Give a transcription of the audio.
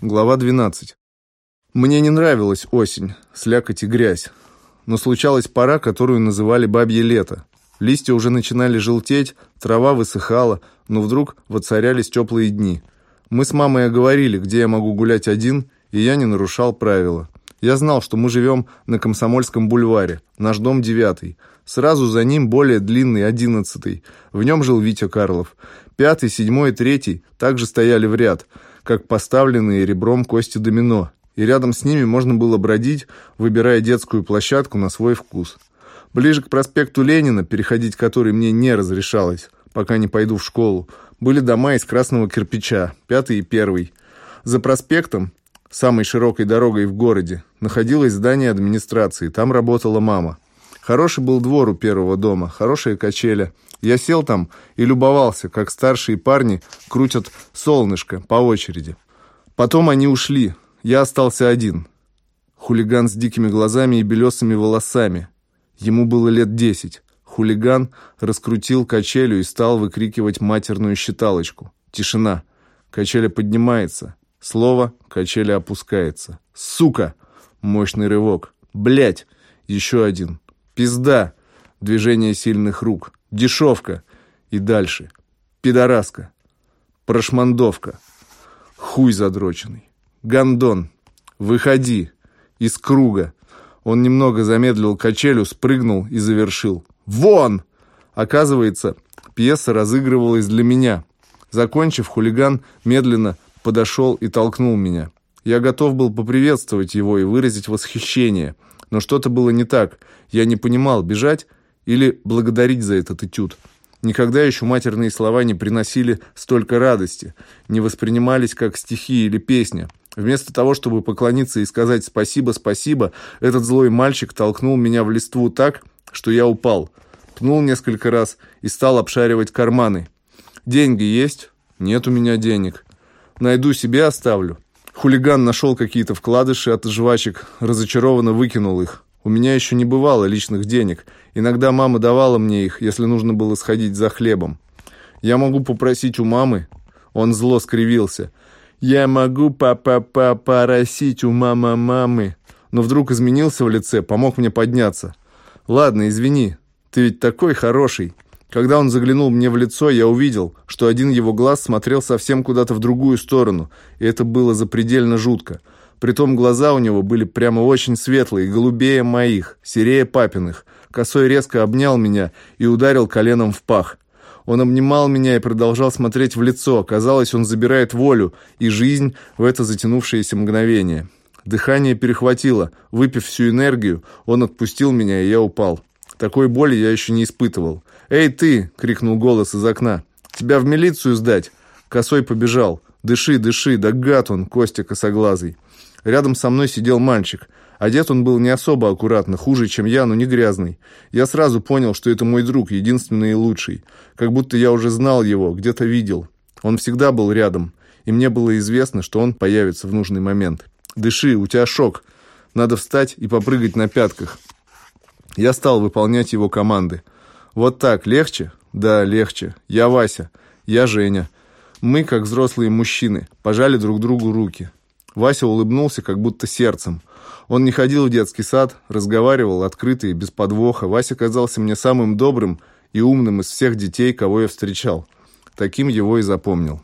Глава 12. Мне не нравилась осень, слякоть и грязь. Но случалась пора, которую называли «бабье лето». Листья уже начинали желтеть, трава высыхала, но вдруг воцарялись теплые дни. Мы с мамой оговорили, где я могу гулять один, и я не нарушал правила. Я знал, что мы живем на Комсомольском бульваре, наш дом девятый. Сразу за ним более длинный, одиннадцатый. В нем жил Витя Карлов. Пятый, седьмой и третий также стояли в ряд – как поставленные ребром кости домино, и рядом с ними можно было бродить, выбирая детскую площадку на свой вкус. Ближе к проспекту Ленина, переходить который мне не разрешалось, пока не пойду в школу, были дома из красного кирпича, пятый и первый. За проспектом, самой широкой дорогой в городе, находилось здание администрации, там работала мама. Хороший был двор у первого дома, хорошая качеля – я сел там и любовался, как старшие парни крутят солнышко по очереди. Потом они ушли, я остался один. Хулиган с дикими глазами и белесыми волосами. Ему было лет десять. Хулиган раскрутил качелю и стал выкрикивать матерную считалочку. Тишина. Качеля поднимается. Слово «качеля» опускается. «Сука!» Мощный рывок. «Блядь!» Еще один. «Пизда!» Движение сильных рук. Дешевка. И дальше. Пидораска. Прошмандовка. Хуй задроченный. Гондон. Выходи. Из круга. Он немного замедлил качелю, спрыгнул и завершил. «Вон!» Оказывается, пьеса разыгрывалась для меня. Закончив, хулиган медленно подошел и толкнул меня. Я готов был поприветствовать его и выразить восхищение. Но что-то было не так. Я не понимал, бежать или благодарить за этот этюд. Никогда еще матерные слова не приносили столько радости, не воспринимались как стихи или песня. Вместо того, чтобы поклониться и сказать «спасибо, спасибо», этот злой мальчик толкнул меня в листву так, что я упал. Пнул несколько раз и стал обшаривать карманы. «Деньги есть?» «Нет у меня денег». «Найду себе, оставлю». Хулиган нашел какие-то вкладыши от жвачек, разочарованно выкинул их. У меня еще не бывало личных денег. Иногда мама давала мне их, если нужно было сходить за хлебом. Я могу попросить у мамы. Он зло скривился. Я могу попросить у мама мамы. Но вдруг изменился в лице, помог мне подняться. Ладно, извини. Ты ведь такой хороший. Когда он заглянул мне в лицо, я увидел, что один его глаз смотрел совсем куда-то в другую сторону, и это было запредельно жутко. Притом глаза у него были прямо очень светлые, голубее моих, серее папиных. Косой резко обнял меня и ударил коленом в пах. Он обнимал меня и продолжал смотреть в лицо. Казалось, он забирает волю и жизнь в это затянувшееся мгновение. Дыхание перехватило. Выпив всю энергию, он отпустил меня, и я упал. Такой боли я еще не испытывал. «Эй, ты!» — крикнул голос из окна. «Тебя в милицию сдать!» Косой побежал. «Дыши, дыши, да гад он, Костя косоглазый!» Рядом со мной сидел мальчик. Одет он был не особо аккуратно, хуже, чем я, но не грязный. Я сразу понял, что это мой друг, единственный и лучший. Как будто я уже знал его, где-то видел. Он всегда был рядом, и мне было известно, что он появится в нужный момент. «Дыши, у тебя шок. Надо встать и попрыгать на пятках». Я стал выполнять его команды. «Вот так, легче?» «Да, легче. Я Вася. Я Женя. Мы, как взрослые мужчины, пожали друг другу руки». Вася улыбнулся, как будто сердцем. Он не ходил в детский сад, разговаривал открыто и без подвоха. Вася казался мне самым добрым и умным из всех детей, кого я встречал. Таким его и запомнил.